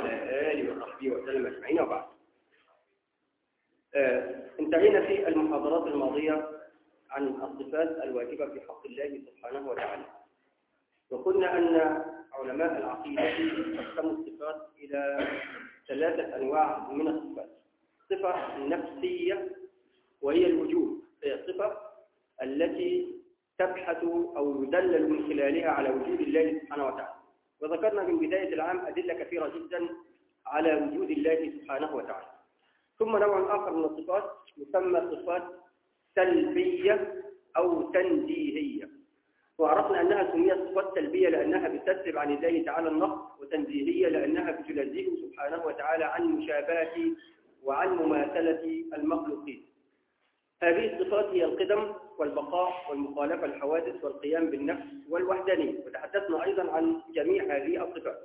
وعلى آله وصحبه وسلم أجمعين وبعد. آه، انتهينا في المحاضرات الماضية عن الصفات الواجبة في حق الله سبحانه وتعالى. وقلنا أن علماء العقيدة قسموا الصفات إلى ثلاثة أنواع من الصفات. صفة نفسية وهي الوجود هي الصفة التي تبحث أو يدلل من خلالها على وجود الله سبحانه وتعالى. وذكرنا من بداية العام أدلة كثيرة جدا على وجود الله سبحانه وتعالى. ثم نوع آخر من الصفات يسمى صفات سلبية أو تنزيهية. وعرفنا أنها سميت صفات سلبية لأنها بتسلب عن الله تعالى النقص وتنزيهية لأنها بتنزهه سبحانه وتعالى عن مشابهة وعن مماثلة المخلوقين. هذه الصفات هي القدم والبقاء والمخالفة الحوادث والقيام بالنفس والوحدانية. وتحدثنا أيضا عن جميع هذه الصفات.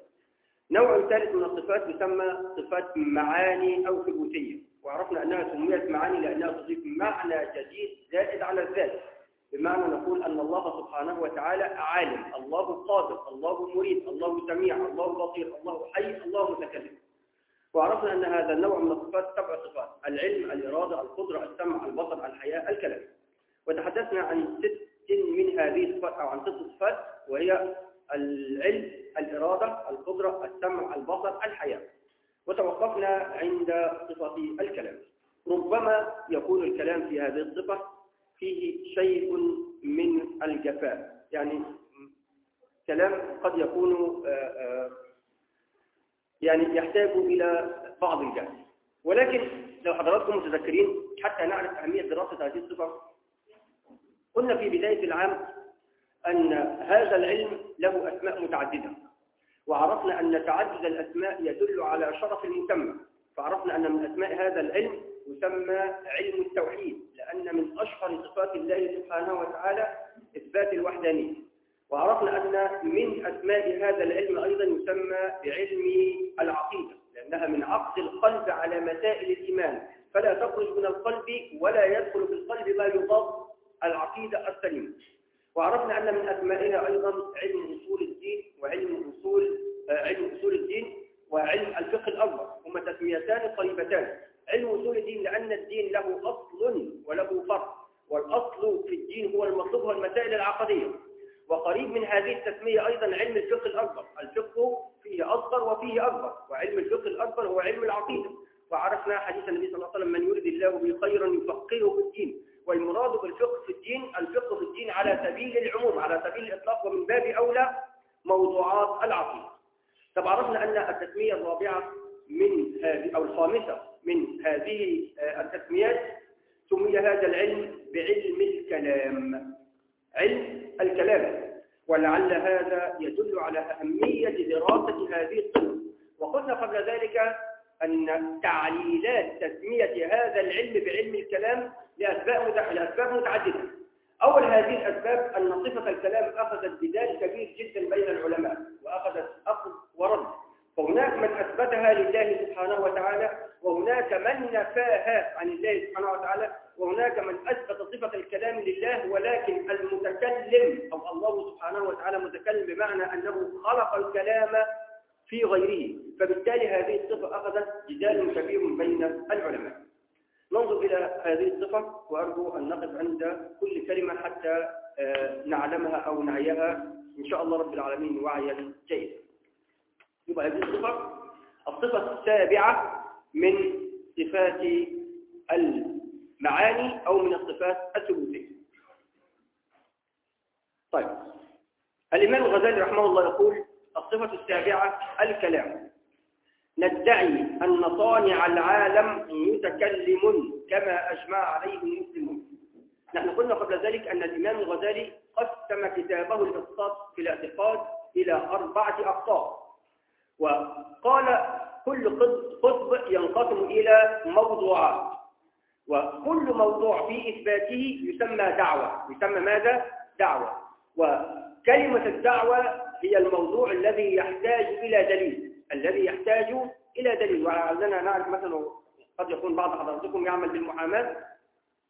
نوع ثالث من الصفات يسمى صفات معاني أو ثبوتية. وعرفنا أنها سميت معاني لأنها تضيف معنى جديد زائد على الذات. بمعنى نقول أن الله سبحانه وتعالى عالم. الله قادر الله مريد الله سميع الله بصير الله حي الله متكلم. وعرفنا أن هذا النوع من الصفات سبع صفات. العلم الإرادة القدرة السمع البصر الحياة الكلام. وتحدثنا عن ست من هذه الصفات أو عن ست صفات وهي العلم الإرادة القدرة السمع البصر الحياة. وتوقفنا عند صفة الكلام. ربما يكون الكلام في هذه الصفة فيه شيء من الجفاء. يعني كلام قد يكون يعني يحتاج إلى بعض الجهل. ولكن لو حضراتكم متذكرين حتى نعرف أهمية دراسة هذه الصفة قلنا في بداية العام أن هذا العلم له أسماء متعددة وعرفنا أن تعدد الأسماء يدل على شرف المسمى فعرفنا أن من أسماء هذا العلم يسمى علم التوحيد لأن من أشهر صفات الله سبحانه وتعالى إثبات الوحدانية وعرفنا أن من أسماء هذا العلم أيضا يسمى بعلم العقيدة لأنها من عقد القلب على مسائل الإيمان فلا تخرج من القلب ولا يدخل في القلب ما يضاد العقيدة السليمة. وعرفنا أن من أسمائها أيضا علم أصول الدين وعلم أصول علم أصول الدين وعلم الفقه الأكبر هما تسميتان قريبتان. علم أصول الدين لأن الدين له أصل وله فرع والأصل في الدين هو المطلوب هو المسائل العقدية. وقريب من هذه التسمية أيضا علم الفقه الأكبر. الفقه فيه أصغر وفيه أكبر وعلم الفقه الأكبر هو علم العقيدة. وعرفنا حديث النبي صلى الله عليه وسلم من يريد الله به خيرا يفقهه في الدين والمراد بالفقه في الدين الفقه في الدين على سبيل العموم على سبيل الإطلاق ومن باب أولى موضوعات العقيدة. طب عرفنا أن التسمية الرابعة من هذه أو الخامسة من هذه التسميات سمي هذا العلم بعلم الكلام. علم الكلام. ولعل هذا يدل على أهمية دراسة هذه الصفة وقلنا قبل ذلك أن تعليلات تسمية هذا العلم بعلم الكلام لأسباب متعددة. أول هذه الأسباب أن صفة الكلام أخذت بدال كبير جدا بين العلماء وأخذت أخذ ورد. فهناك من أثبتها لله سبحانه وتعالى وهناك من نفاها عن الله سبحانه وتعالى وهناك من أثبت صفة الكلام لله ولكن المتكلم أو الله سبحانه وتعالى متكلم بمعنى أنه خلق الكلام في غيره. فبالتالي هذه الصفة أخذت جدال كبير بين العلماء. ننظر إلى هذه الصفة وأرجو أن نقف عند كل كلمة حتى نعلمها أو نعيها. إن شاء الله رب العالمين وعيا جيدا يبقى هذه الصفة. الصفة السابعة من صفات المعاني أو من الصفات الثبوتية. طيب. الإمام الغزالي رحمه الله يقول الصفة السابعة الكلام. ندعي أن صانع العالم متكلم كما أجمع عليه المسلمون نحن قلنا قبل ذلك أن الإمام الغزالي قسم كتابه الاقتصاد في الاعتقاد إلى أربعة أقسام وقال كل قطب ينقسم إلى موضوعات. وكل موضوع في إثباته يسمى دعوة. يسمى ماذا؟ دعوة. وكلمة الدعوة هي الموضوع الذي يحتاج إلى دليل. الذي يحتاج إلى دليل. وعندنا نعرف مثلا قد يكون بعض حضراتكم يعمل بالمحاماة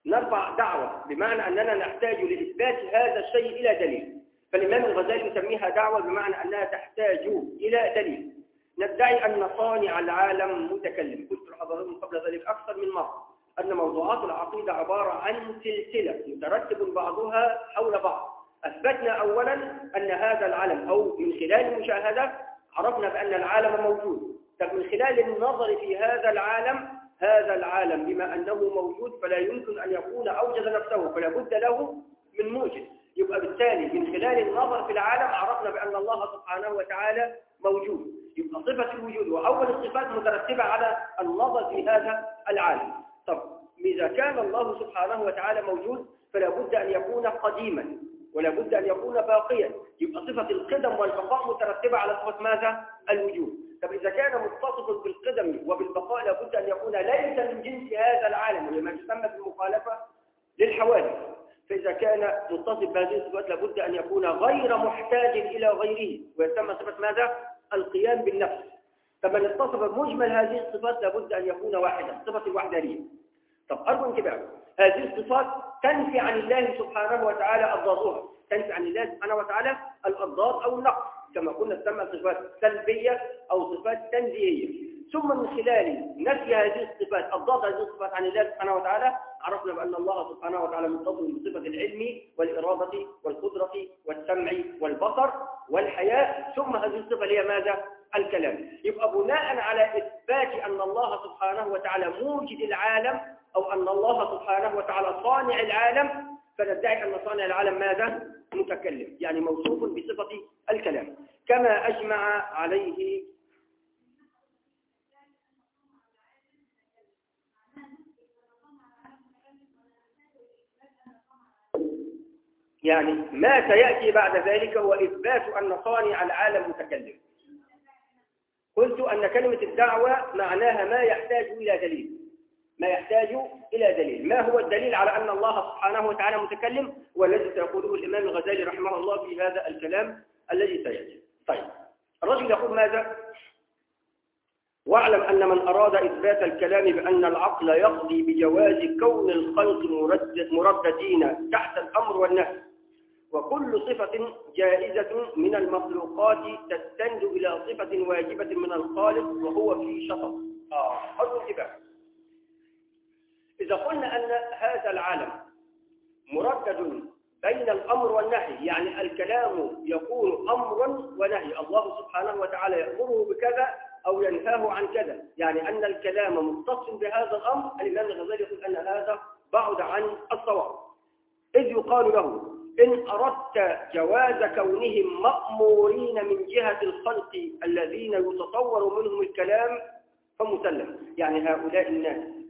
نرفع دعوة بمعنى أننا نحتاج لإثبات هذا الشيء إلى دليل. فالإمام الغزالي يسميها دعوة بمعنى أنها تحتاج إلى دليل. ندعي أن صانع العالم متكلم. قلت لحضراتكم قبل ذلك أكثر من مرة أن موضوعات العقيدة عبارة عن سلسلة مترتب بعضها حول بعض. أثبتنا أولا أن هذا العالم أو من خلال المشاهدة عرفنا بأن العالم موجود. طب من خلال النظر في هذا العالم هذا العالم بما أنه موجود فلا يمكن أن يكون أوجد نفسه فلا بد له من موجد يبقى بالتالي من خلال النظر في العالم عرفنا بأن الله سبحانه وتعالى موجود. يبقى صفة الوجود وأول الصفات مترتبة على النظر في هذا العالم. طب إذا كان الله سبحانه وتعالى موجود فلا بد أن يكون قديما. ولا بد أن يكون باقيا. يبقى صفة القدم والبقاء مترتبة على صفة ماذا؟ الوجود طب إذا كان متصف بالقدم وبالبقاء لابد أن يكون ليس من جنس هذا العالم ولما يسمى بالمخالفة للحوادث. فإذا كان متصف بهذه الصفات لابد أن يكون غير محتاج إلى غيره ويسمى صفة ماذا؟ القيام بالنفس. فمن اتصف بمجمل هذه الصفات لابد أن يكون واحدا صفة الوحدانية. طب أرجو انتباه هذه الصفات تنفي عن الله سبحانه وتعالى أضدادها تنفي عن الله سبحانه وتعالى الأضداد أو النقص. كما قلنا تسمى صفات سلبية أو صفات تنزيهية. ثم من خلال نفي هذه الصفات أضداد هذه الصفات عن الله سبحانه وتعالى عرفنا بأن الله سبحانه وتعالى متصف بصفة العلم والإرادة والقدرة والسمع والبصر والحياة. ثم هذه الصفة هي ماذا؟ الكلام. يبقى بناء على إثبات أن الله سبحانه وتعالى موجد العالم أو أن الله سبحانه وتعالى صانع العالم فندعي أن صانع العالم ماذا؟ متكلم يعني موصوف بصفة الكلام. كما أجمع عليه يعني ما سيأتي بعد ذلك هو إثبات أن صانع العالم متكلم. قلت أن كلمة الدعوة معناها ما يحتاج إلى دليل. ما يحتاج إلى دليل. ما هو الدليل على أن الله سبحانه وتعالى متكلم والذي سيقوله الإمام الغزالي رحمه الله في هذا الكلام الذي سيأتي. طيب. الرجل يقول ماذا؟ واعلم أن من أراد إثبات الكلام بأن العقل يقضي بجواز كون الخلق مرددين تحت الأمر والنهي وكل صفة جائزة من المخلوقات تستند إلى صفة واجبة من الخالق وهو في شطط. آه حلو انتباه إذا قلنا أن هذا العالم مردد بين الأمر والنهي يعني الكلام يكون أمر ونهي الله سبحانه وتعالى يأمره بكذا أو ينهاه عن كذا. يعني أن الكلام متصل بهذا الأمر الإمام الغزالي يقول أن هذا بعد عن الصواب. إذ يقال له إن أردت جواز كونهم مأمورين من جهة الخلق الذين يتصور منهم الكلام فمسلم. يعني هؤلاء الناس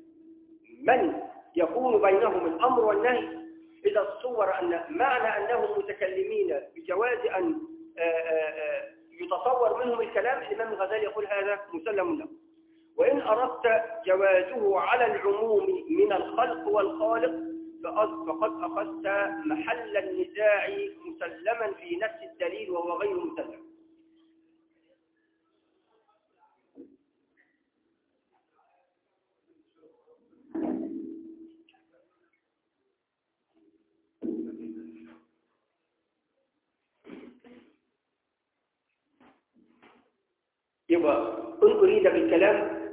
من يكون بينهم الأمر والنهي؟ إذا تصور أن معنى أنهم متكلمين بجواز أن آه، آه، آه، يتصور منهم الكلام الإمام الغزالي يقول هذا مسلم له. وإن أردت جوازه على العموم من الخلق والخالق فقد أخذت محل النزاع مسلما في نفس الدليل وهو غير مسلم. يبقى إن أريد بالكلام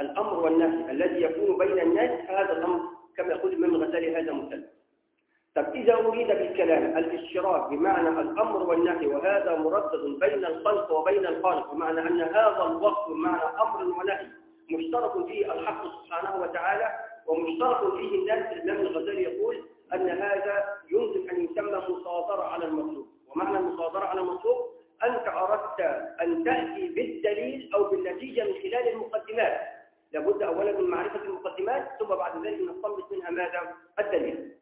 الأمر والنهي الذي يكون بين الناس هذا الأمر كما يقول الإمام الغزالي هذا مثل طب إذا أريد بالكلام الاشتراك بمعنى الأمر والنهي وهذا مردد بين الخلق وبين الخالق بمعنى أن هذا الوقت بمعنى أمر ونهي مشترك فيه الحق سبحانه وتعالى ومشترك فيه الناس. الإمام الغزالي يقول أن هذا يمكن أن يسمى مصادرة على المطلوب. ومعنى المصادرة على المطلوب أنت أردت أن تأتي بالدليل أو بالنتيجة من خلال المقدمات. لابد أولا من معرفة المقدمات ثم بعد ذلك نستنبط منها ماذا؟ الدليل.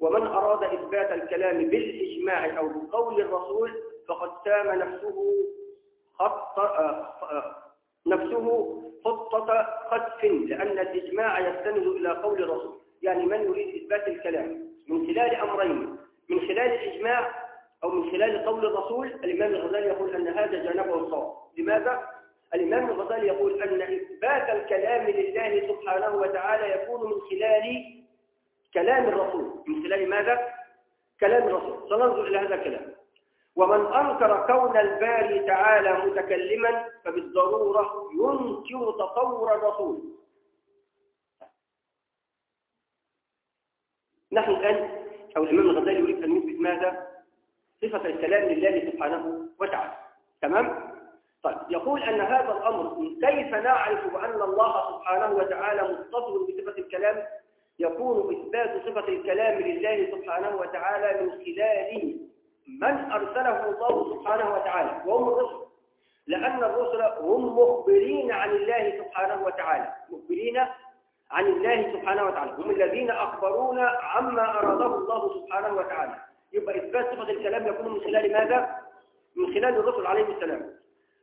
ومن أراد إثبات الكلام بالإجماع أو بقول الرسول فقد سام نفسه خط آه، نفسه خطة خطف لأن الإجماع يستند إلى قول الرسول. يعني من يريد إثبات الكلام؟ من خلال أمرين. من خلال الإجماع أو من خلال قول الرسول الإمام الغزالي يقول أن هذا جانبه الصواب لماذا؟ الإمام الغزالي يقول أن إثبات الكلام لله سبحانه وتعالى يكون من خلال كلام الرسول من خلال ماذا؟ كلام الرسول سننظر إلى هذا الكلام ومن أنكر كون الباري تعالى متكلما فبالضرورة ينكر تطور الرسول نحن الآن أو الإمام الغزالي يريد أن يثبت ماذا؟ صفة الكلام لله سبحانه وتعالى. تمام؟ طيب يقول أن هذا الأمر كيف نعرف أن الله سبحانه وتعالى متصل بصفة الكلام؟ يكون إثبات صفة الكلام لله سبحانه وتعالى من خلال من أرسله الله سبحانه وتعالى وهم الرسل. لأن الرسل هم مخبرين عن الله سبحانه وتعالى. مخبرين عن الله سبحانه وتعالى. هم الذين أخبرونا عما أراده الله سبحانه وتعالى. يبقى إثبات صفة الكلام يكون من خلال ماذا؟ من خلال الرسل عليه السلام.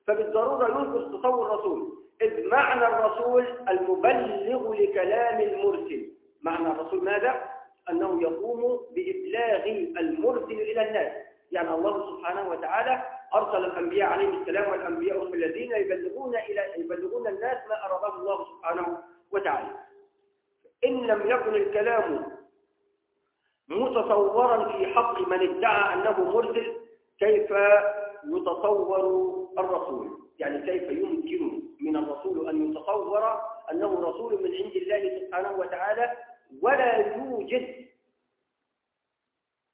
فبالضرورة ينقص تصور الرسول. إذ معنى الرسول المبلغ لكلام المرسل. معنى الرسول ماذا؟ أنه يقوم بإبلاغ المرسل إلى الناس. يعني الله سبحانه وتعالى أرسل الأنبياء عليهم السلام والأنبياء الذين يبلغون إلى يبلغون الناس ما أراده الله سبحانه وتعالى. إن لم يكن الكلام متصورا في حق من ادعى أنه مرسل كيف يتصور الرسول يعني كيف يمكن من الرسول أن يتصور أنه رسول من عند الله سبحانه وتعالى ولا يوجد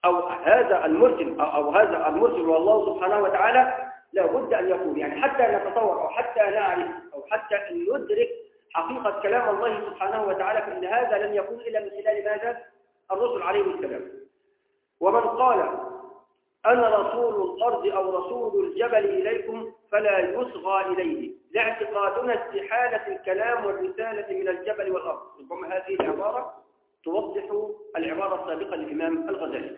أو هذا المرسل أو هذا المرسل والله سبحانه وتعالى لا بد أن يكون يعني حتى نتصور أو حتى نعرف أو حتى ندرك حقيقة كلام الله سبحانه وتعالى فإن هذا لن يكون إلا من خلال ماذا؟ الرسل عليه السلام. ومن قال أنا رسول الأرض أو رسول الجبل إليكم فلا يصغى إليه. لاعتقادنا استحالة الكلام والرسالة من الجبل والأرض. ربما هذه العبارة توضح العبارة السابقة للإمام الغزالي.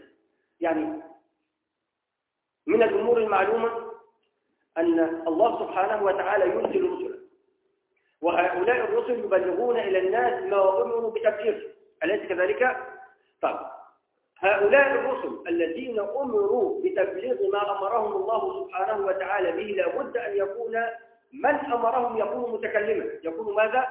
يعني من الأمور المعلومة أن الله سبحانه وتعالى يرسل رسلا وهؤلاء الرسل يبلغون إلى الناس ما أمروا بتبليغه أليس كذلك؟ طيب هؤلاء الرسل الذين أمروا بتبليغ ما أمرهم الله سبحانه وتعالى به لابد أن يكون من أمرهم يكون متكلما يكون ماذا؟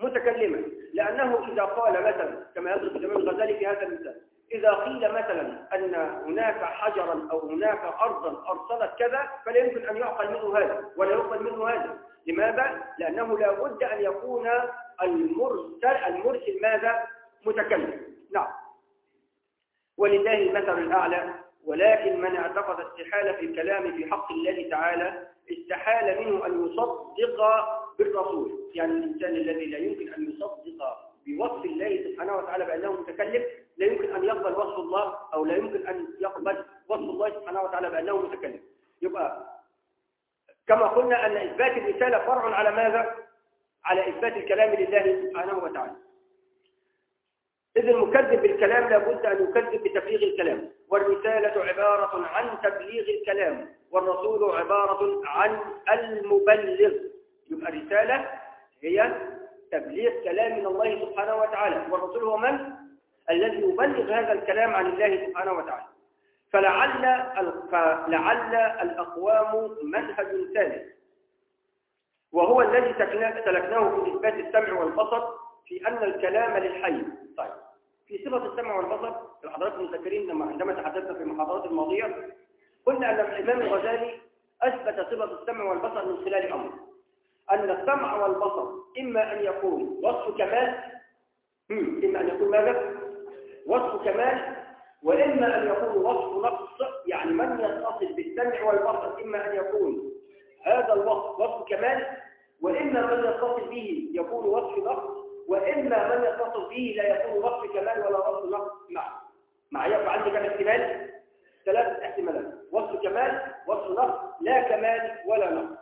متكلما لأنه إذا قال مثلا كما يذكر الإمام الغزالي في هذا المثال إذا قيل مثلا أن هناك حجرا أو هناك أرضا أرسلت كذا فلا يمكن أن يعقل منه هذا ولا يقبل منه هذا لماذا؟ لأنه لا بد أن يكون المرسل, المرسل ماذا؟ متكلم نعم ولله المثل الأعلى ولكن من اعتقد استحالة في الكلام في حق الله تعالى استحال منه أن يصدق بالرسول. يعني الإنسان الذي لا يمكن أن يصدق بوصف الله سبحانه وتعالى بأنه متكلم لا يمكن أن يقبل وصف الله أو لا يمكن أن يقبل وصف الله سبحانه وتعالى بأنه متكلم. يبقى كما قلنا أن إثبات الرسالة فرع على ماذا؟ على إثبات الكلام لله سبحانه وتعالى. إذ المكذب بالكلام لابد أن يكذب بتبليغ الكلام. والرسالة عبارة عن تبليغ الكلام والرسول عبارة عن المبلغ. يبقى الرسالة هي تبليغ كلام من الله سبحانه وتعالى. والرسول هو من؟ الذي يبلغ هذا الكلام عن الله سبحانه وتعالى. فلعل فلعل الأقوام منهج ثالث. وهو الذي سلكناه في إثبات السمع والبصر في أن الكلام للحي. طيب. في صفة السمع والبصر حضراتكم مذكرين لما عندما تحدثنا في المحاضرات الماضية قلنا أن الإمام الغزالي أثبت صفة السمع والبصر من خلال أمر أن السمع والبصر إما أن يكون وصف كمال إما أن يكون ماذا؟ وصف كمال وإما أن يكون وصف نقص يعني من يتصل بالسمع والبصر إما أن يكون هذا الوصف وصف كمال وإما من يتصل به يكون وصف نقص وإما من يتصل به لا يكون وصف كمال ولا وصف نقص مع معي فعندي كم احتمال؟ ثلاث احتمالات. وصف كمال وصف نقص. لا كمال ولا نقص.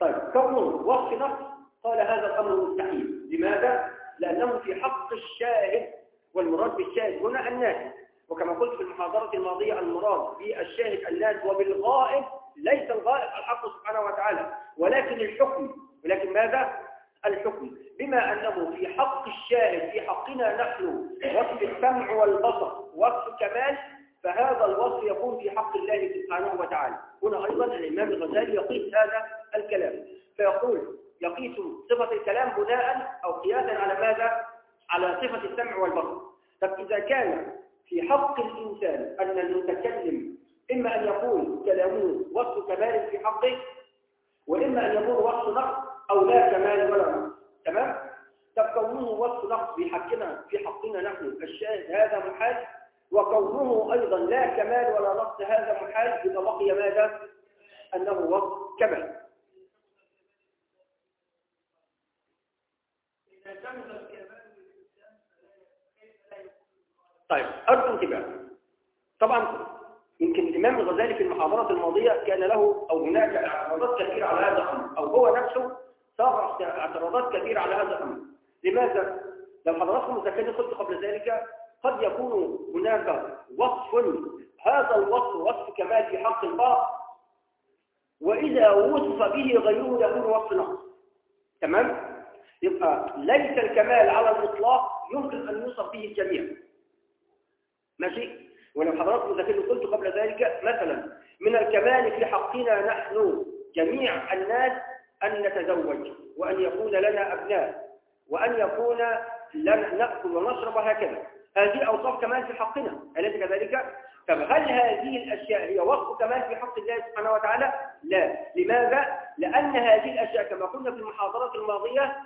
طيب كونه وصف نقص قال هذا الأمر مستحيل. لماذا؟ لأنه في حق الشاهد والمراد بالشاهد هنا الناس. وكما قلت في المحاضرة الماضية المراد بالشاهد الناس وبالغائب ليس الغائب الحق سبحانه وتعالى. ولكن الحكم ولكن ماذا؟ الحكم بما أنه في حق الشاهد في حقنا نحن وصف السمع والبصر وصف كمال فهذا الوصف يكون في حق الله سبحانه وتعالى هنا أيضا الإمام الغزالي يقيس هذا الكلام فيقول يقيس صفة الكلام بناء أو قياسا على ماذا؟ على صفة السمع والبصر طب إذا كان في حق الإنسان أن المتكلم إما أن يكون كلامه وصف كمال في حقه وإما أن يكون وصف نقص أو لا كمال ولا نقص تمام؟ طب كونه وصف نقص في حقنا في حقنا نحن الشاهد هذا محال؟ وكونه أيضا لا كمال ولا نقص هذا محال؟ إذا بقي ماذا؟ أنه وصف كمال. طيب أرجو انتباه طبعا يمكن الإمام الغزالي في المحاضرات الماضية كان له أو هناك اعتراضات كثيرة على هذا الأمر أو هو نفسه صار اعتراضات كثيرة على هذا الأمر لماذا؟ لو حضراتكم مذكرين قلت قبل ذلك قد يكون هناك وصف هذا الوصف وصف كمال في حق البعض وإذا وصف به غيره يكون وصف نقص تمام؟ يبقى ليس الكمال على الإطلاق يمكن أن يوصف به الجميع ماشي ولو حضراتكم ذكرت قلت قبل ذلك مثلا من الكمال في حقنا نحن جميع الناس أن نتزوج وأن يكون لنا أبناء وأن يكون لنا نأكل ونشرب هكذا هذه أوصاف كمال في حقنا أليس كذلك؟ طب هل هذه الأشياء هي وصف كمال في حق الله سبحانه وتعالى؟ لا لماذا؟ لأن هذه الأشياء كما قلنا في المحاضرات الماضية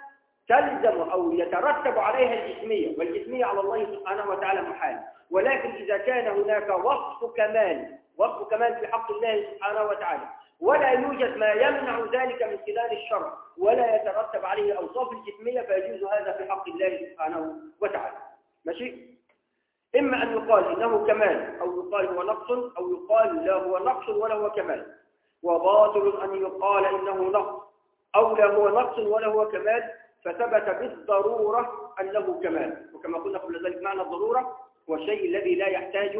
تلزم أو يترتب عليها الجسمية والجسمية على الله سبحانه وتعالى محال ولكن إذا كان هناك وصف كمال وصف كمال في حق الله سبحانه وتعالى ولا يوجد ما يمنع ذلك من خلال الشرع ولا يترتب عليه أوصاف الجسمية فيجوز هذا في حق الله سبحانه وتعالى. ماشي؟ إما أن يقال إنه كمال أو يقال هو نقص أو يقال لا هو نقص ولا هو كمال. وباطل أن يقال إنه نقص أو لا هو نقص ولا هو كمال فثبت بالضرورة أنه كمال. وكما قلنا قبل ذلك معنى الضرورة هو الشيء الذي لا يحتاج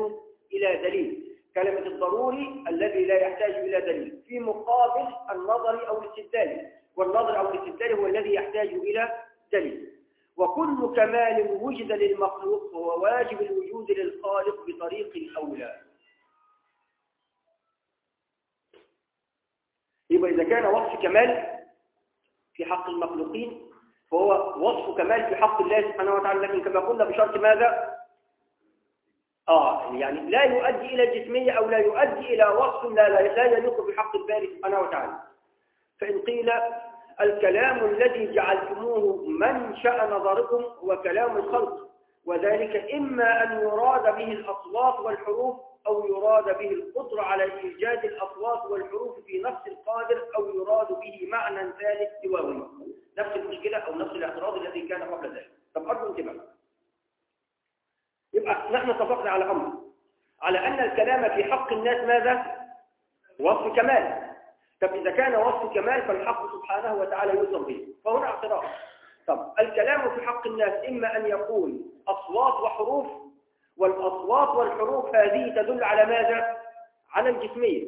إلى دليل. كلمة الضروري الذي لا يحتاج إلى دليل في مقابل النظر أو الاستدلال والنظر أو الاستدلال هو الذي يحتاج إلى دليل. وكل كمال وجد للمخلوق هو واجب الوجود للخالق بطريق الأولى يبقى إذا كان وصف كمال في حق المخلوقين فهو وصف كمال في حق الله سبحانه وتعالى لكن كما قلنا بشرط ماذا؟ آه يعني لا يؤدي إلى الجسمية أو لا يؤدي إلى وصف لا لا, لا يليق بحق الباري سبحانه وتعالى. فإن قيل الكلام الذي جعلتموه منشأ نظركم هو كلام الخلق وذلك إما أن يراد به الأصوات والحروف أو يراد به القدرة على إيجاد الأصوات والحروف في نفس القادر أو يراد به معنى ثالث سواوي نفس المشكلة أو نفس الاعتراض الذي كان قبل ذلك. طب أرجو انتباه يبقى نحن اتفقنا على أمر. على أن الكلام في حق الناس ماذا؟ وصف كمال. طب إذا كان وصف كمال فالحق سبحانه وتعالى يوصف به. فهنا اعتراض. طب الكلام في حق الناس إما أن يكون أصوات وحروف والأصوات والحروف هذه تدل على ماذا؟ على الجسمية.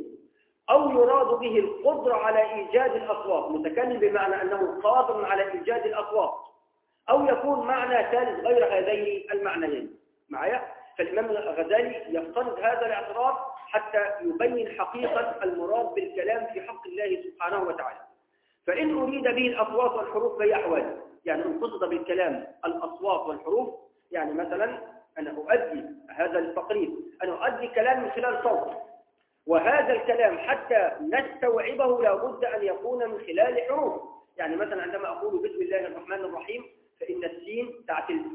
أو يراد به القدرة على إيجاد الأصوات متكلم بمعنى أنه قادر على إيجاد الأصوات. أو يكون معنى ثالث غير هذين المعنيين. معايا؟ فالإمام الغزالي يفترض هذا الاعتراض حتى يبين حقيقة المراد بالكلام في حق الله سبحانه وتعالى. فإن أريد به الأصوات والحروف فهي أحوال. يعني إن قصد بالكلام الأصوات والحروف يعني مثلا أنا أؤدي هذا التقريب أنا أؤدي كلام من خلال صوت. وهذا الكلام حتى نستوعبه لابد أن يكون من خلال حروف. يعني مثلا عندما أقول بسم الله الرحمن الرحيم فإن السين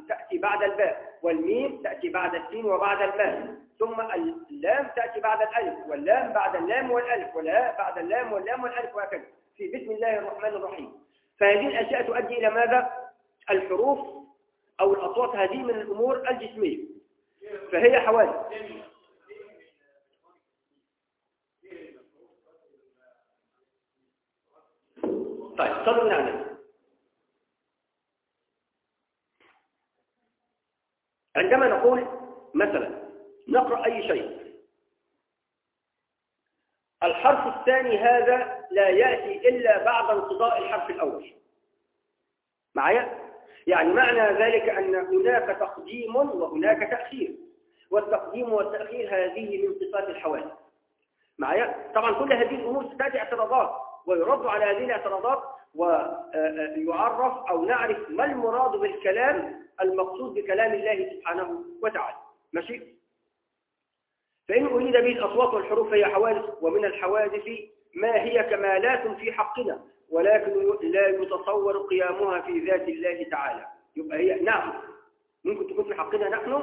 تأتي بعد الباء والميم بعد السين وبعد الماء. ثم اللام تأتي بعد الألف واللام بعد اللام والألف والهاء بعد اللام واللام والألف وهكذا. في بسم الله الرحمن الرحيم. فهذه الأشياء تؤدي إلى ماذا؟ الحروف أو الأصوات هذه من الأمور الجسمية. فهي حوادث. طيب صلوا عليه عندما نقول مثلا نقرأ أي شيء الحرف الثاني هذا لا يأتي إلا بعد انقضاء الحرف الأول معايا؟ يعني معنى ذلك أن هناك تقديم وهناك تأخير والتقديم والتأخير هذه من صفات الحوادث معايا؟ طبعا كل هذه الأمور تأتي اعتراضات ويرد على هذه الاعتراضات ويعرف أو نعرف ما المراد بالكلام المقصود بكلام الله سبحانه وتعالى. ماشي؟ فإن أريد به الأصوات والحروف هي حوادث ومن الحوادث ما هي كمالات في حقنا ولكن لا يتصور قيامها في ذات الله تعالى. يبقى هي نعم ممكن تكون في حقنا نحن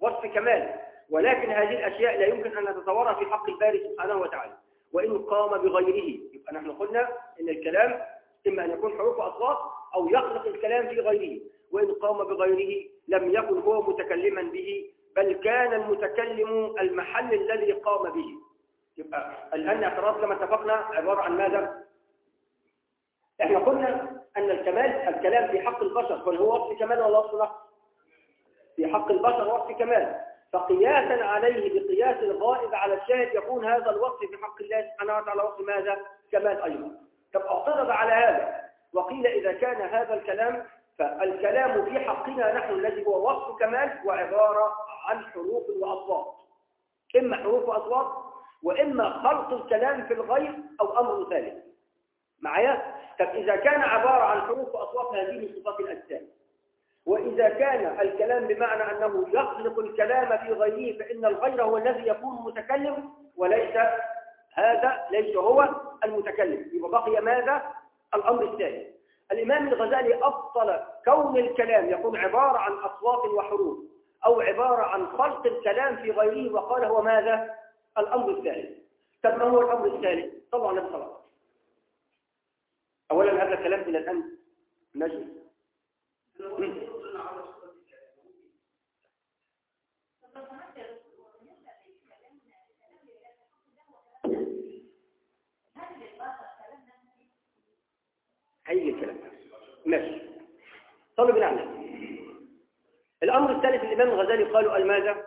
وصف كمال ولكن هذه الأشياء لا يمكن أن نتصورها في حق الباري سبحانه وتعالى. وإن قام بغيره يبقى نحن قلنا إن الكلام إما أن يكون حروف أصوات أو يخلق الكلام في غيره وإن قام بغيره لم يكن هو متكلما به بل كان المتكلم المحل الذي قام به يبقى الآن اعتراض كما اتفقنا عبارة عن ماذا؟ إحنا قلنا أن الكمال الكلام في حق البشر هل هو وصف كمال ولا وصف نقص؟ في حق البشر وصف كمال فقياسا عليه بقياس الغائب على الشاهد يكون هذا الوصف في حق الله سبحانه وتعالى وصف ماذا؟ كمال أيضا طب اعترض على هذا. وقيل إذا كان هذا الكلام فالكلام في حقنا نحن الذي هو وصف كمال وعبارة عن حروف وأصوات. إما حروف وأصوات وإما خلق الكلام في الغير أو أمر ثالث. معايا؟ طب إذا كان عبارة عن حروف وأصوات هذه صفات الأجسام. وإذا كان الكلام بمعنى أنه يخلق الكلام في غيره فإن الغير هو الذي يكون متكلم وليس هذا ليس هو. المتكلم. يبقى بقي ماذا؟ الأمر الثاني. الإمام الغزالي أبطل كون الكلام يكون عبارة عن أصوات وحروف أو عبارة عن خلق الكلام في غيره وقال هو ماذا؟ الأمر الثالث طب ما هو الأمر الثالث؟ طبعا الصلاة أولا هذا الكلام إلى الآن نجم أي الكلام ماشي. طلب نعمة الأمر الثالث الإمام الغزالي قالوا الماذا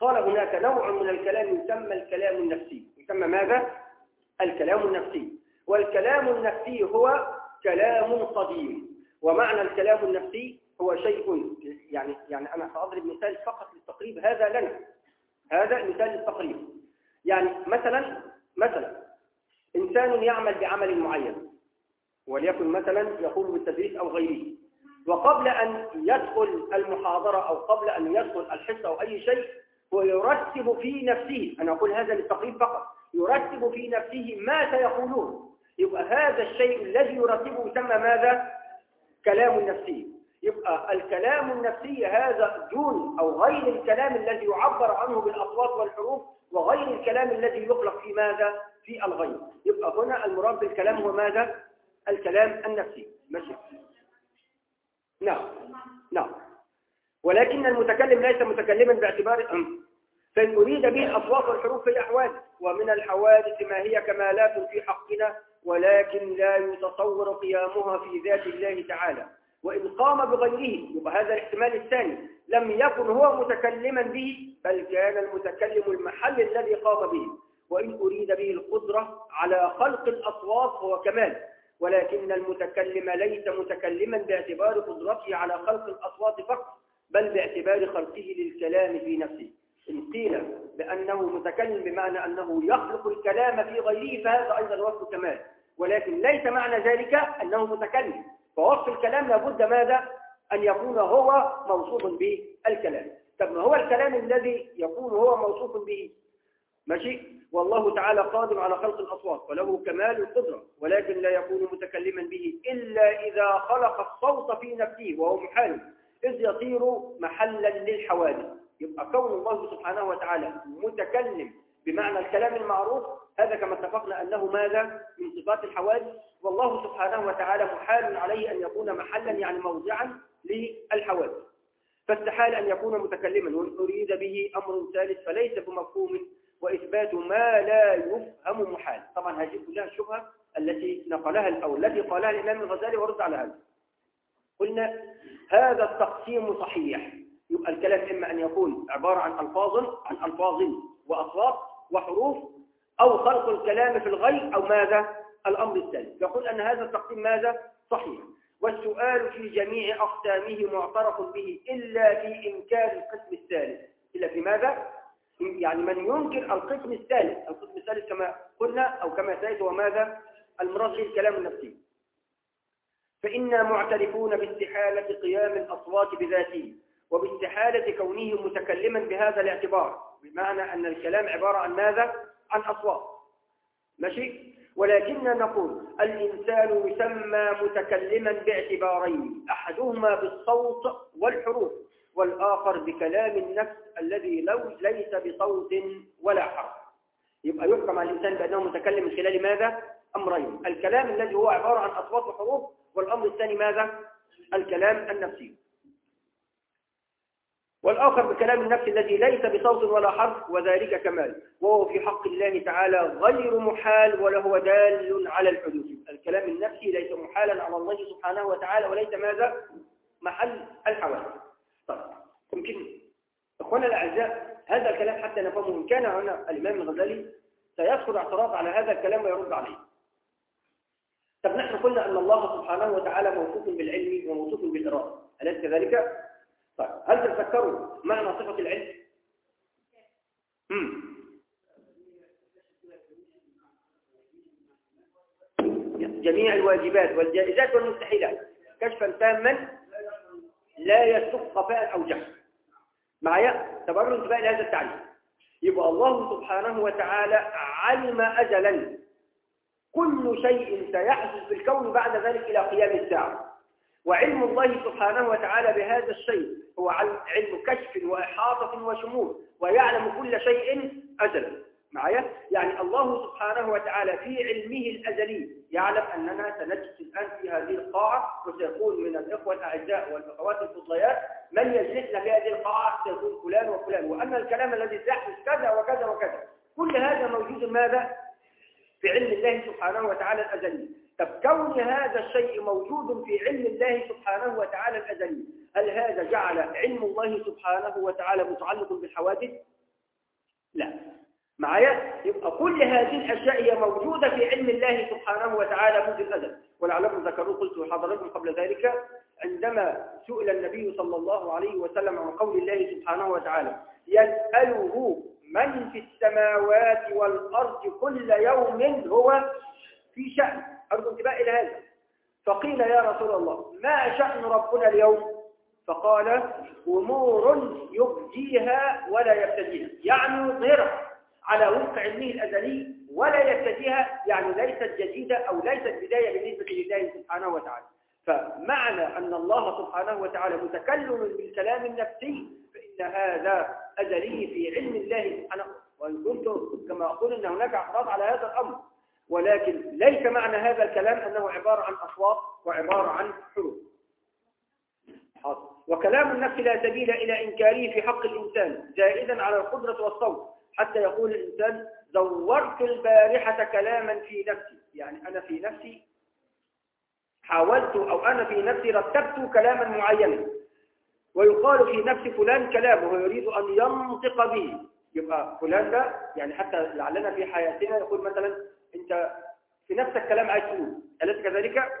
قال هناك نوع من الكلام يسمى الكلام النفسي. يسمى ماذا؟ الكلام النفسي. والكلام النفسي هو كلام قديم. ومعنى الكلام النفسي هو شيء يعني يعني أنا سأضرب مثال فقط للتقريب. هذا لنا. هذا مثال للتقريب. يعني مثلا مثلا إنسان يعمل بعمل معين. وليكن مثلا يقوم بالتدريس أو غيره وقبل أن يدخل المحاضرة أو قبل أن يدخل الحصة أو أي شيء هو يرتب في نفسه أنا أقول هذا للتقريب فقط يرتب في نفسه ما سيقولون يبقى هذا الشيء الذي يرتبه يسمى ماذا؟ كلام نفسي يبقى الكلام النفسي هذا دون أو غير الكلام الذي يعبر عنه بالأصوات والحروف وغير الكلام الذي يخلق في ماذا؟ في الغير يبقى هنا المراد بالكلام هو ماذا؟ الكلام النفسي. ماشي. نعم. نعم. ولكن المتكلم ليس متكلما باعتبار فإن أريد به الأصوات والحروف في أحوال ومن الحوادث ما هي كمالات في حقنا ولكن لا يتصور قيامها في ذات الله تعالى. وإن قام بغيره يبقى هذا الاحتمال الثاني لم يكن هو متكلما به بل كان المتكلم المحل الذي قام به. وإن أريد به القدرة على خلق الأصوات هو كمال. ولكن المتكلم ليس متكلما باعتبار قدرته على خلق الأصوات فقط بل باعتبار خلقه للكلام في نفسه. إن قيل بأنه متكلم بمعنى أنه يخلق الكلام في غيره فهذا أيضا وصف كمال. ولكن ليس معنى ذلك أنه متكلم. فوصف الكلام لابد ماذا؟ أن يكون هو موصوف بالكلام طب ما هو الكلام الذي يكون هو موصوف به؟ ماشي؟ والله تعالى قادر على خلق الأصوات وله كمال القدرة ولكن لا يكون متكلما به إلا إذا خلق الصوت في نفسه وهو محال إذ يصير محلا للحوادث. يبقى كون الله سبحانه وتعالى متكلم بمعنى الكلام المعروف هذا كما اتفقنا أنه ماذا؟ من صفات الحوادث. والله سبحانه وتعالى محال عليه أن يكون محلا يعني موضعا للحوادث. فاستحال أن يكون متكلما وإن أريد به أمر ثالث فليس بمفهوم وإثبات ما لا يفهم محال. طبعا هذه كلها الشبهة التي نقلها أو التي قالها الإمام الغزالي ورد على هذا. قلنا هذا التقسيم صحيح. يبقى الكلام إما أن يكون عبارة عن ألفاظ عن ألفاظ وأصوات وحروف أو خلق الكلام في الغير أو ماذا؟ الأمر الثالث يقول أن هذا التقسيم ماذا؟ صحيح. والسؤال في جميع أقسامه معترف به إلا في إنكار القسم الثالث. إلا في ماذا؟ يعني من ينكر القسم الثالث القسم الثالث كما قلنا أو كما سيد هو ماذا المراد به الكلام النفسي فإنا معترفون باستحالة قيام الأصوات بذاته وباستحالة كونه متكلما بهذا الاعتبار بمعنى أن الكلام عبارة عن ماذا؟ عن أصوات ماشي؟ ولكننا نقول الإنسان يسمى متكلما باعتبارين أحدهما بالصوت والحروف والآخر بكلام النفس الذي لو ليس بصوت ولا حرف. يبقى يحكم على الإنسان بأنه متكلم من خلال ماذا؟ أمرين. الكلام الذي هو عبارة عن أصوات وحروف والأمر الثاني ماذا؟ الكلام النفسي. والآخر بكلام النفس الذي ليس بصوت ولا حرف وذلك كمال. وهو في حق الله تعالى غير محال ولا هو دال على الحدوث الكلام النفسي ليس محالا على الله سبحانه وتعالى وليس ماذا؟ محل الحوادث. طيب. يمكن إخوانا الأعزاء هذا الكلام حتى نفهمه إن كان هنا الإمام الغزالي سيدخل اعتراض على هذا الكلام ويرد عليه. طب نحن قلنا أن الله سبحانه وتعالى موصوف بالعلم وموصوف بالإرادة. أليس كذلك؟ طيب هل تتذكروا معنى صفة العلم؟ مم. جميع الواجبات والجائزات والمستحيلات. كشفا تاما لا يسلك خفاء أو جهل. معايا؟ تبرر انتباه لهذا التعليم. يبقى الله سبحانه وتعالى علم أجلا. كل شيء سيحدث في الكون بعد ذلك إلى قيام الساعة. وعلم الله سبحانه وتعالى بهذا الشيء هو علم كشف وإحاطة وشمول ويعلم كل شيء أزلا معايا؟ يعني الله سبحانه وتعالى في علمه الأزلي يعلم أننا سنجلس الآن في هذه القاعة وسيكون من الإخوة الأعزاء والأخوات الفضليات من يجلسنا في هذه القاعة سيكون فلان وفلان. وأن الكلام الذي سيحدث كذا وكذا وكذا. كل هذا موجود ماذا؟ في علم الله سبحانه وتعالى الأزلي. طب كون هذا الشيء موجود في علم الله سبحانه وتعالى الأزلي هل هذا جعل علم الله سبحانه وتعالى متعلق بالحوادث؟ لا. معايا؟ يبقى كل هذه الأشياء هي موجودة في علم الله سبحانه وتعالى منذ الأزل. ولعلكم ذكروا قلت لحضراتكم قبل ذلك عندما سئل النبي صلى الله عليه وسلم عن قول الله سبحانه وتعالى يسأله من في السماوات والأرض كل يوم هو في شأن؟ أرجو انتباه إلى هذا. فقيل يا رسول الله ما شأن ربنا اليوم؟ فقال أمور يبديها ولا يبتديها. يعني يظهرها على وفق علمه الأزلي ولا يبتديها يعني ليست جديدة أو ليست بداية بالنسبة لله سبحانه وتعالى. فمعنى أن الله سبحانه وتعالى متكلم بالكلام النفسي فإن هذا أزلي في علم الله سبحانه وإن كنت كما أقول أن هناك اعتراض على هذا الأمر. ولكن ليس معنى هذا الكلام أنه عبارة عن أصوات وعبارة عن حروف. وكلام النفس لا سبيل إلى إنكاره في حق الإنسان زائدا على القدرة والصوت. حتى يقول الإنسان زورت البارحة كلاما في نفسي. يعني أنا في نفسي حاولت أو أنا في نفسي رتبت كلاما معينا. ويقال في نفس فلان كلامه ويريد أن ينطق به. يبقى فلان ده يعني حتى لعلنا في حياتنا يقول مثلا أنت في نفس الكلام عايز تقول. أليس كذلك؟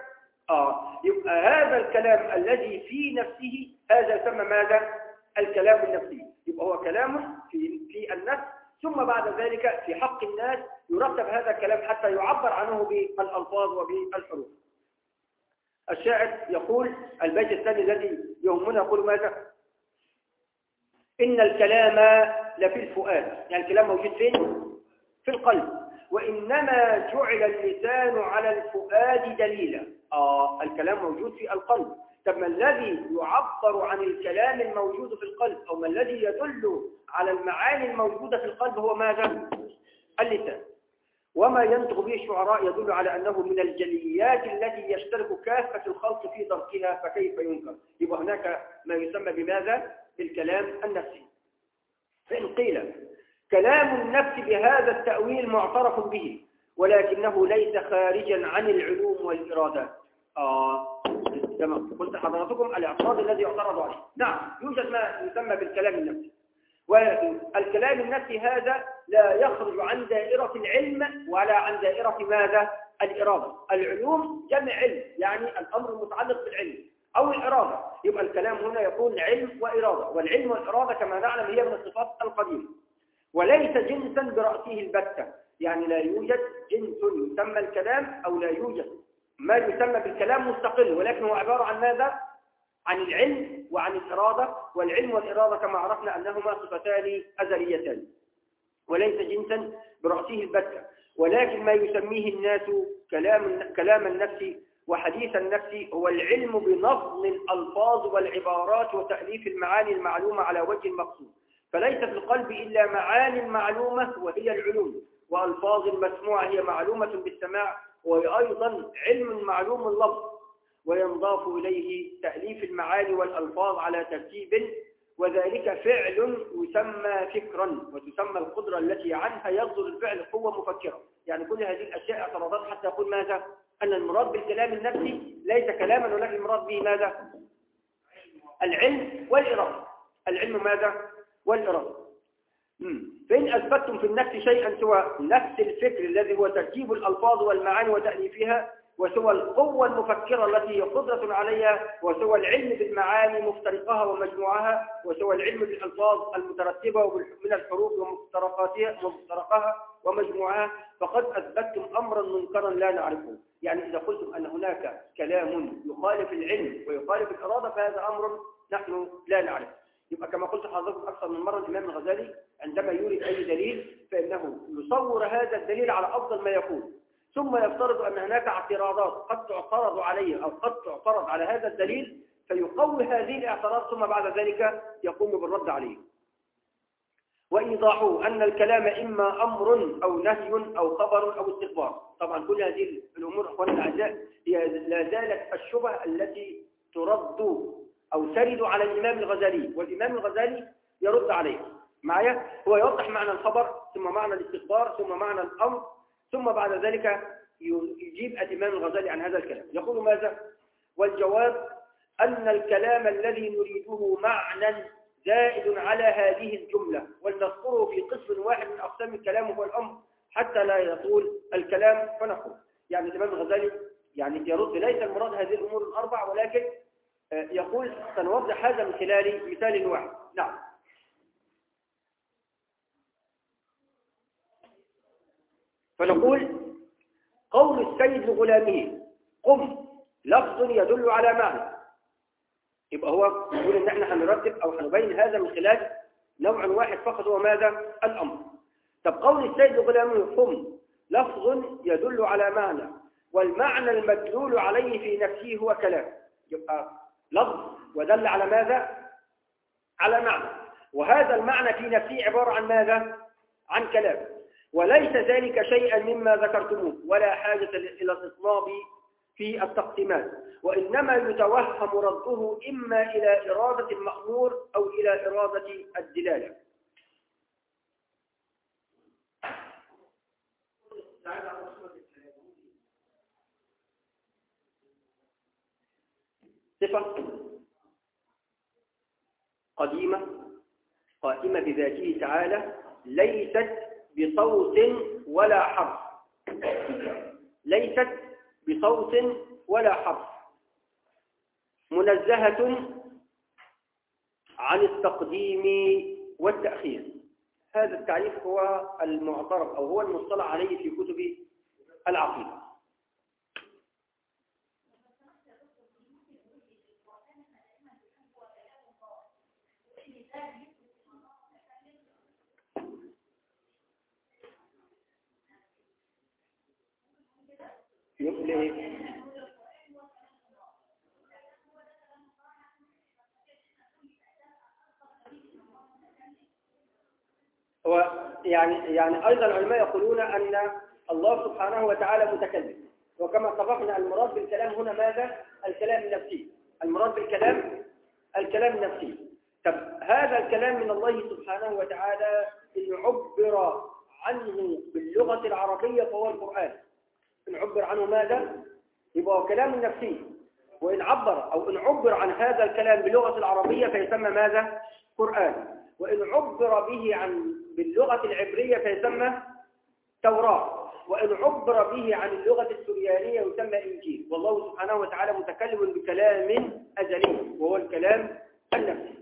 آه. يبقى هذا الكلام الذي في نفسه هذا يسمى ماذا؟ الكلام النفسي. يبقى هو كلام في في النفس ثم بعد ذلك في حق الناس يرتب هذا الكلام حتى يعبر عنه بالألفاظ وبالحروف الشاعر يقول البيت الثاني الذي يهمنا يقول ماذا؟ إن الكلام لفي الفؤاد يعني الكلام موجود فين؟ في القلب وإنما جعل اللسان على الفؤاد دليلا آه الكلام موجود في القلب طب ما الذي يعبر عن الكلام الموجود في القلب أو ما الذي يدل على المعاني الموجودة في القلب هو ماذا؟ اللسان. وما ينطق به الشعراء يدل على أنه من الجليات التي يشترك كافة الخلق في دركها فكيف ينكر؟ يبقى هناك ما يسمى بماذا؟ بالكلام النفسي. فإن قيل كلام النفس بهذا التأويل معترف به ولكنه ليس خارجا عن العلوم والإرادات. آه. تمام قلت حضراتكم الاعتراض الذي يعترض عليه. نعم يوجد ما يسمى بالكلام النفسي. ولكن الكلام النفسي هذا لا يخرج عن دائرة العلم ولا عن دائرة ماذا؟ الإرادة. العلوم جمع علم يعني الأمر المتعلق بالعلم أو الإرادة. يبقى الكلام هنا يكون علم وإرادة. والعلم والإرادة كما نعلم هي من الصفات القديمة. وليس جنسا برأسه البتة. يعني لا يوجد جنس يسمى الكلام أو لا يوجد ما يسمى بالكلام مستقل ولكن هو عبارة عن ماذا؟ عن العلم وعن الإرادة والعلم والإرادة كما عرفنا أنهما صفتان أزليتان وليس جنسا برأسه البتة ولكن ما يسميه الناس كلام, كلام النفس وحديث النفس هو العلم بنظم الألفاظ والعبارات وتأليف المعاني المعلومة على وجه المقصود فليس في القلب إلا معاني معلومة وهي العلوم وألفاظ مسموعة هي معلومة بالسماع وهي أيضا علم معلوم اللفظ وينضاف إليه تأليف المعاني والألفاظ على ترتيب وذلك فعل يسمى فكرا وتسمى القدرة التي عنها يصدر الفعل قوة مفكرة. يعني كل هذه الأشياء اعتراضات حتى يقول ماذا؟ أن المراد بالكلام النفسي ليس كلاما ولكن المراد به ماذا؟ العلم والإرادة. العلم ماذا؟ والإرادة. فإن أثبتتم في النفس شيئا سوى نفس الفكر الذي هو ترتيب الألفاظ والمعاني وتأليفها وسوى القوة المفكرة التي هي قدرة عليها وسوى العلم بالمعاني مفترقها ومجموعها وسوى العلم بالألفاظ المترتبة من الحروف ومفترقاتها ومفترقها ومجموعها فقد أثبتتم أمرا منكرا لا نعرفه. يعني إذا قلتم أن هناك كلام يخالف العلم ويخالف الإرادة فهذا أمر نحن لا نعرفه. يبقى كما قلت حضرتك أكثر من مرة الإمام الغزالي عندما يورد أي دليل فإنه يصور هذا الدليل على أفضل ما يكون. ثم يفترض أن هناك اعتراضات قد تعترض عليه أو قد تعترض على هذا الدليل فيقوي هذه الاعتراض ثم بعد ذلك يقوم بالرد عليه. وإيضاحه أن الكلام إما أمر أو نهي أو خبر أو استخبار. طبعا كل هذه الأمور أخواني الأعزاء هي لا زالت الشبه التي ترد أو ترد على الإمام الغزالي والإمام الغزالي يرد عليها معايا؟ هو يوضح معنى الخبر ثم معنى الاستخبار ثم معنى الأمر ثم بعد ذلك يجيب الإمام الغزالي عن هذا الكلام. يقول ماذا؟ والجواب أن الكلام الذي نريده معنى زائد على هذه الجملة ولنذكره في قسم واحد من أقسام الكلام هو الأمر حتى لا يطول الكلام فنقول. يعني الإمام الغزالي يعني يرد ليس المراد هذه الأمور الأربع ولكن يقول سنوضح هذا من خلال مثال واحد. نعم. فنقول قول السيد لغلامه قم لفظ يدل على معنى. يبقى هو يقول إن إحنا هنرتب أو هنبين هذا من خلال نوع واحد فقط هو ماذا؟ الأمر. طب قول السيد لغلامه قم لفظ يدل على معنى والمعنى المدلول عليه في نفسه هو كلام. يبقى لفظ ودل على ماذا؟ على معنى. وهذا المعنى في نفسه عبارة عن ماذا؟ عن كلام. وليس ذلك شيئا مما ذكرتموه ولا حاجة إلى الإطناب في التقسيمات. وإنما يتوهم رده إما إلى إرادة المأمور أو إلى إرادة الدلالة. صفة قديمة قائمة بذاته تعالى ليست بصوت ولا حرف. ليست بصوت ولا حرف. منزهة عن التقديم والتأخير. هذا التعريف هو المعترف أو هو المصطلح عليه في كتب العقيدة. هو يعني يعني أيضا العلماء يقولون أن الله سبحانه وتعالى متكلم. وكما اتفقنا المراد بالكلام هنا ماذا؟ الكلام النفسي. المراد بالكلام الكلام النفسي. طب هذا الكلام من الله سبحانه وتعالى إن عبر عنه باللغة العربية فهو القرآن. عبر عنه ماذا؟ يبقى هو كلام نفسي. وإن عبر أو إن عبر عن هذا الكلام باللغة العربية فيسمى ماذا؟ قرآن. وإن عبر به عن باللغة العبرية فيسمى توراة. وإن عبر به عن اللغة السريانية يسمى إنجيل. والله سبحانه وتعالى متكلم بكلام أزلي وهو الكلام النفسي.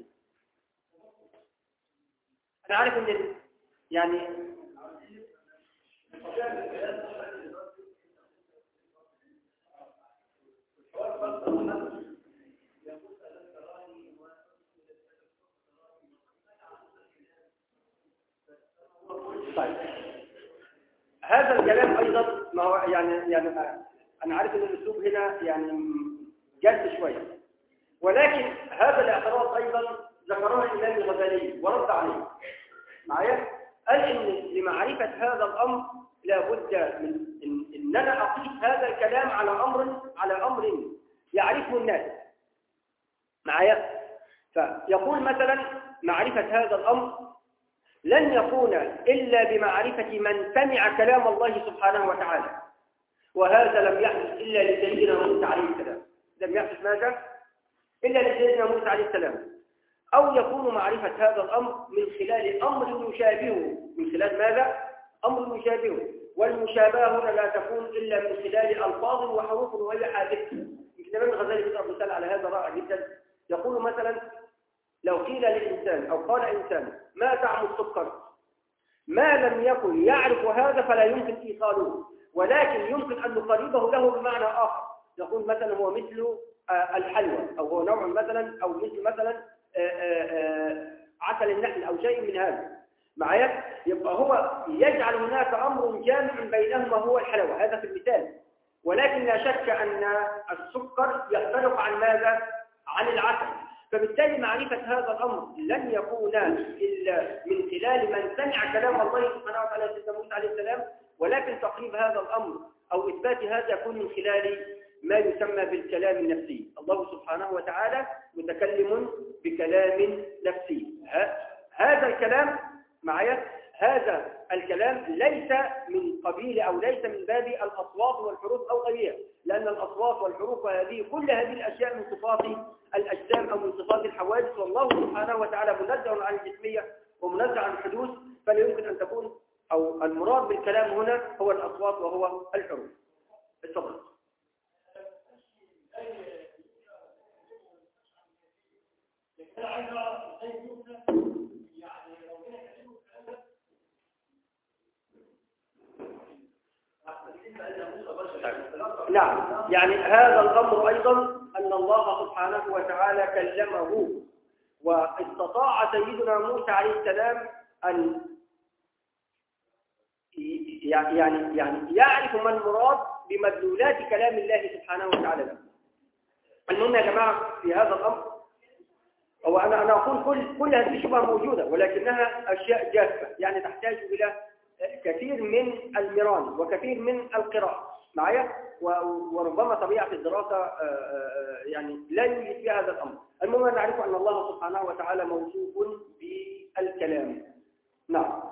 أنا عارف أن يعني طيب. هذا الكلام أيضا ما هو يعني يعني أنا عارف أن الأسلوب هنا يعني جد شوية ولكن هذا الاعتراض أيضا ذكره الإمام الغزالي ورد عليه. معايا؟ قال إن لمعرفة هذا الأمر لابد من إن, إن أنا أقيس هذا الكلام على أمر على أمر يعرفه الناس. معايا؟ فيقول مثلا معرفة هذا الأمر لن يكون إلا بمعرفة من سمع كلام الله سبحانه وتعالى. وهذا لم يحدث إلا لسيدنا موسى عليه السلام. لم يحدث ماذا؟ إلا لسيدنا موسى عليه السلام. أو يكون معرفة هذا الأمر من خلال أمر يشابهه. من خلال ماذا؟ أمر يشابهه. والمشابهة هنا لا تكون إلا من خلال ألفاظ وحروف وهي حادثة. الإمام الغزالي بيضرب مثال على هذا رائع جدا. يقول مثلا لو قيل للإنسان أو قال إنسان ما طعم السكر؟ ما لم يكن يعرف هذا فلا يمكن إيصاله ولكن يمكن أن نقربه له بمعنى آخر. يقول مثلا هو مثل آه، الحلوى أو هو نوع مثلا أو مثل مثلا آه، آه، عسل النحل أو شيء من هذا. معايا؟ يبقى هو يجعل هناك أمر جامع بينهما هو الحلوى. هذا في المثال. ولكن لا شك أن السكر يختلف عن ماذا؟ عن العسل. فبالتالي معرفة هذا الأمر لن يكون إلا من خلال من سمع كلام الله سبحانه وتعالى سيدنا موسى عليه السلام ولكن تقريب هذا الأمر أو إثبات هذا يكون من خلال ما يسمى بالكلام النفسي. الله سبحانه وتعالى متكلم بكلام نفسي. هذا الكلام معايا؟ هذا الكلام ليس من قبيل أو ليس من باب الأصوات والحروف أو غيرها لأن الأصوات والحروف وهذه كل هذه الأشياء من صفات الأجسام أو من صفات الحوادث. والله سبحانه وتعالى منزه عن الجسمية ومنزه عن الحدوث فلا يمكن أن تكون أو المراد بالكلام هنا هو الأصوات وهو الحروف. التفضل نعم. يعني هذا الأمر أيضا أن الله سبحانه وتعالى كلمه. واستطاع سيدنا موسى عليه السلام أن يعني يعني يعرف ما المراد بمدلولات كلام الله سبحانه وتعالى. المهم يا جماعة في هذا الأمر هو أنا أنا أقول كل كل هذه الشبهة موجودة ولكنها أشياء جافة يعني تحتاج إلى كثير من المران وكثير من القراءة. معايا وربما طبيعة الدراسة آه، آه، آه، يعني لا يوجد فيها هذا الأمر. المهم أن نعرف أن الله سبحانه وتعالى موصوف بالكلام. نعم.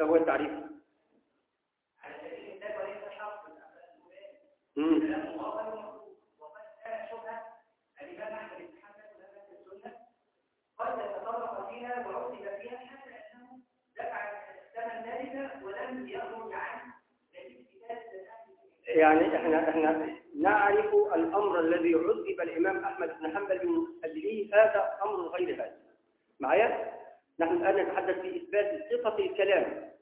هو التعريف. قد يتطرق فيها فيها حتى انه دفع ذلك ولم يخرج يعني إحنا إحنا نعرف الأمر الذي عذب الإمام أحمد بن حنبل من أجله هذا أمر غير هذا. معايا؟ نحن الآن نتحدث في إثبات صفة الكلام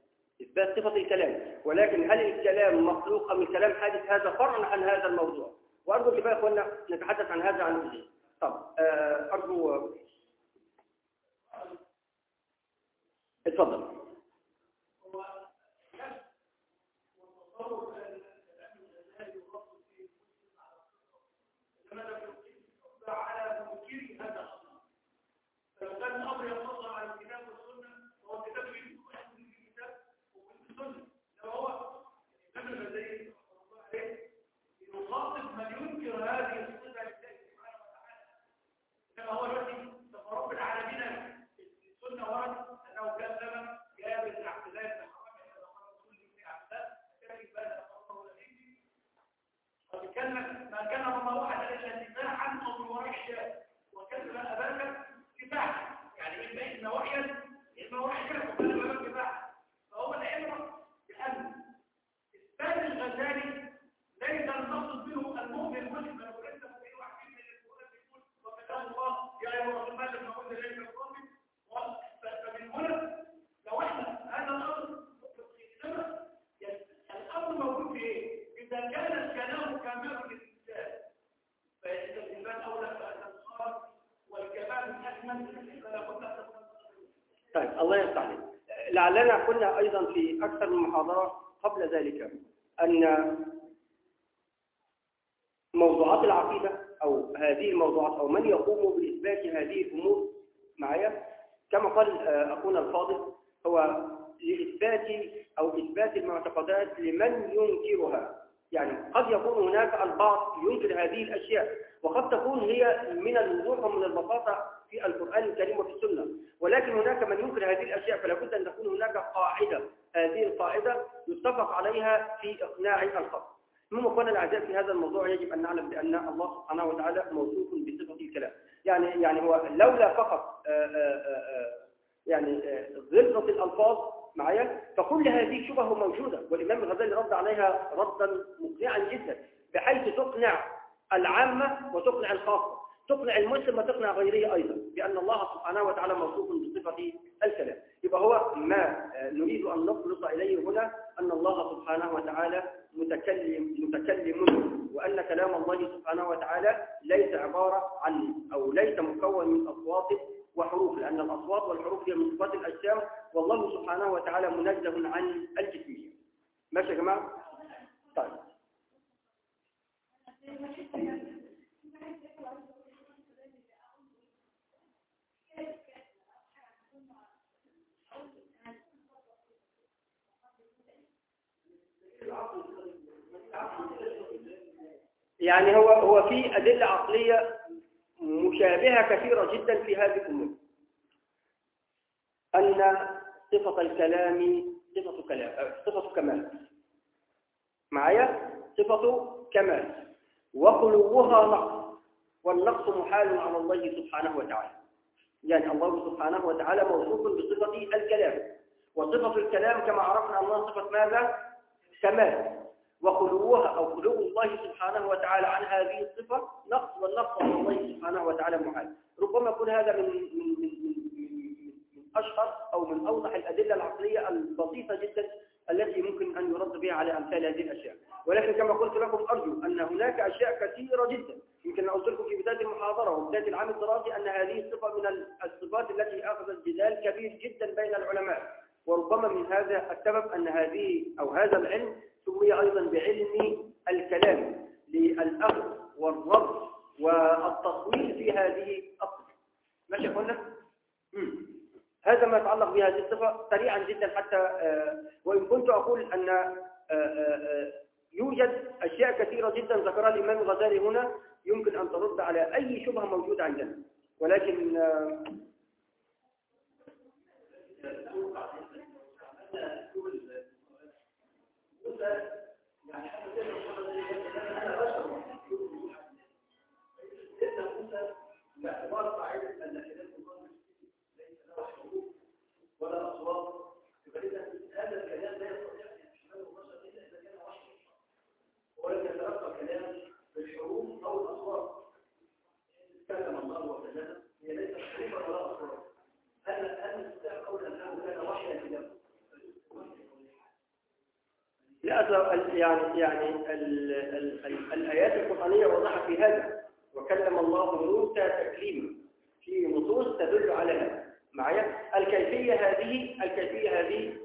إثبات صفة الكلام. ولكن هل الكلام مخلوق أم الكلام؟ حادث هذا فرع عن هذا الموضوع. وأرجو كفاية أخوانا نتحدث عن هذا عن وجهه طب آه، أرجو اتفضل على منكري هذا الأمر فكان الأمر ينتصر على الكتاب والسنة وهو كتاب يخاطب من ينكر هذه الصفة لله سبحانه وتعالى وحيا وكلم أباك كفاحا يعني إما إما وحيا إما وحيا وكلم أباك كفاحا فهو العبرة بأن إثبات الغزالي ليس المقصد منه المؤمن المسلم لو ليس مؤمن واحد من القرآن يقول وكتاب الله يا أيها الرسول ما لم نقول ذلك القوم فمن هنا لو إحنا هذا الأمر الأمر موجود في إيه؟ إذا كان الكلام كامل للإنسان فإن الإنسان أولى فالأنصار والكمال الأكمل فلا بد أن تكون طيب الله يفتح عليك. لعلنا قلنا أيضا في أكثر من محاضرة قبل ذلك أن موضوعات العقيدة أو هذه الموضوعات أو من يقوم بإثبات هذه الأمور معايا. كما قال آه، أخونا الفاضل هو لإثبات أو إثبات المعتقدات لمن ينكرها. يعني قد يكون هناك البعض ينكر هذه الأشياء وقد تكون هي من الوضوح ومن البساطة في القرآن الكريم وفي السنة. ولكن هناك من ينكر هذه الأشياء فلا بد أن تكون هناك قاعدة. هذه القاعدة يتفق عليها في إقناع الخلق المهم أخوانا الأعزاء في هذا الموضوع يجب أن نعلم بأن الله سبحانه وتعالى موصوف بصفة الكلام. يعني يعني هو لولا فقط آآ آآ آآ يعني غلظة الألفاظ معايا فكل هذه الشبه موجودة والإمام الغزالي رد عليها ردا مقنعا جدا بحيث تقنع العامة وتقنع الخاصة تقنع المسلم وتقنع غيره أيضا بأن الله سبحانه وتعالى موصوف بصفة الكلام. يبقى هو ما نريد أن نخلص إليه هنا أن الله سبحانه وتعالى متكلم متكلم وأن كلام الله سبحانه وتعالى ليس عبارة عن أو ليس مكون من أصوات وحروف لأن الأصوات والحروف هي من صفات الأجسام والله سبحانه وتعالى منزه عن الجسمية ماشي يا جماعة؟ طيب يعني هو هو في أدلة عقلية مشابهة كثيرة جدا في هذه الأمور. أن صفة الكلام صفة كلام صفة كمال. معايا؟ صفة كمال. وخلوها نقص. والنقص محال على الله سبحانه وتعالى. يعني الله سبحانه وتعالى موصوف بصفة الكلام. وصفة الكلام كما عرفنا أنها صفة ماذا؟ كمال. وخلوها أو خلو الله سبحانه وتعالى عن هذه الصفة نقص والنقص على الله سبحانه وتعالى محال ربما يكون هذا من من من من, من أشهر أو من أوضح الأدلة العقلية البسيطة جدا التي ممكن أن يرد بها على أمثال هذه الأشياء. ولكن كما قلت لكم أرجو أن هناك أشياء كثيرة جدا. يمكن أن لكم في بداية المحاضرة وبداية العام الدراسي أن هذه الصفة من الصفات التي أخذت جدال كبير جدا بين العلماء. وربما من هذا السبب أن هذه أو هذا العلم سمي أيضا بعلم الكلام للأخذ والرد والتصوير في هذه الصفة ماشي قلنا؟ هذا ما يتعلق بهذه الصفة سريعا جدا حتى آه وإن كنت أقول أن آه آه يوجد أشياء كثيرة جدا ذكرها الإمام الغزالي هنا يمكن أن ترد على أي شبهة موجودة عندنا. ولكن يعني باعتبار قاعدة أن خلاف الله ليس له حروف ولا أصوات فإذا هذا الكلام لا يستطيع أن يشمله البشر إلا إذا كان وحي ولم يتلقى كلام بالحروف أو الأصوات تكلم الله وكلمه هي ليست حروفا ولا أصوات هل هل نستطيع قولا أنه كان وحيا كلامه لا يعني يعني ال ال ال الآيات القرآنية وضحت في هذا. وكلم الله موسى تكليما. في نصوص تدل على هذا. معايا؟ الكيفية هذه الكيفية هذه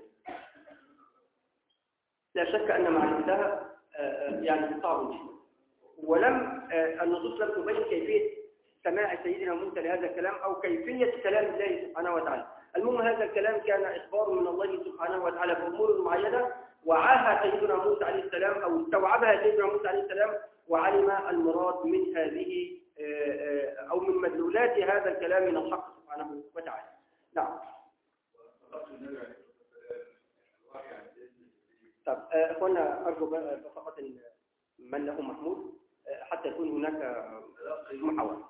لا شك أن معرفتها يعني صعب جدا. ولم النصوص لم تبين كيفية سماع سيدنا موسى لهذا الكلام أو كيفية كلام الله سبحانه وتعالى. المهم هذا الكلام كان إخبار من الله سبحانه وتعالى بأمور معينة وعاها سيدنا موسى عليه السلام أو استوعبها سيدنا موسى عليه السلام وعلم المراد من هذه أو من مدلولات هذا الكلام من الحق سبحانه وتعالى. نعم. طب أخوانا أرجو فقط من له محمود حتى يكون هناك محاولة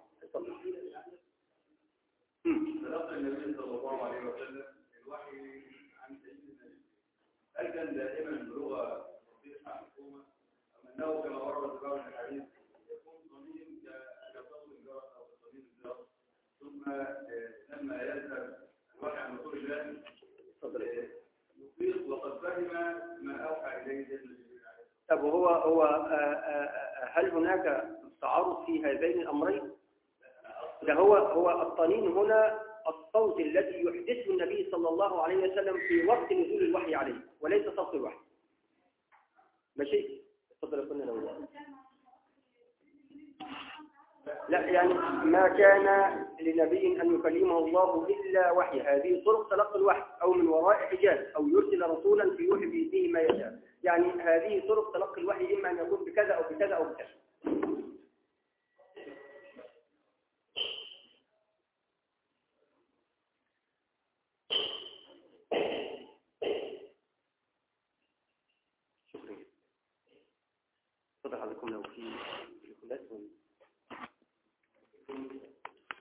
هل كان دائما اللغة تطبيق مع الحكومة أم أنه كما ورد في بعض الحديث يكون صميم كصوت الجرس أو كصميم الجرس ثم آه، لما يذهب الوحي عن رسول الله آه، يطيق وقد فهم ما أوحى إليه سيدنا جبريل عليه طب هو هو آه، آه، آه، هل هناك تعارض في هذين الأمرين؟ ده هو هو الطنين هنا الصوت الذي يحدثه النبي صلى الله عليه وسلم في وقت نزول الوحي عليه وليس صوت الوحي. ماشي؟ يا اخوانا لو لا يعني ما كان لنبي أن يكلمه الله إلا وحي. هذه طرق تلقي الوحي أو من وراء حجاب أو يرسل رسولا فيوحي بإذنه ما يشاء. يعني هذه طرق تلقي الوحي إما أن يكون بكذا أو بكذا أو بكذا.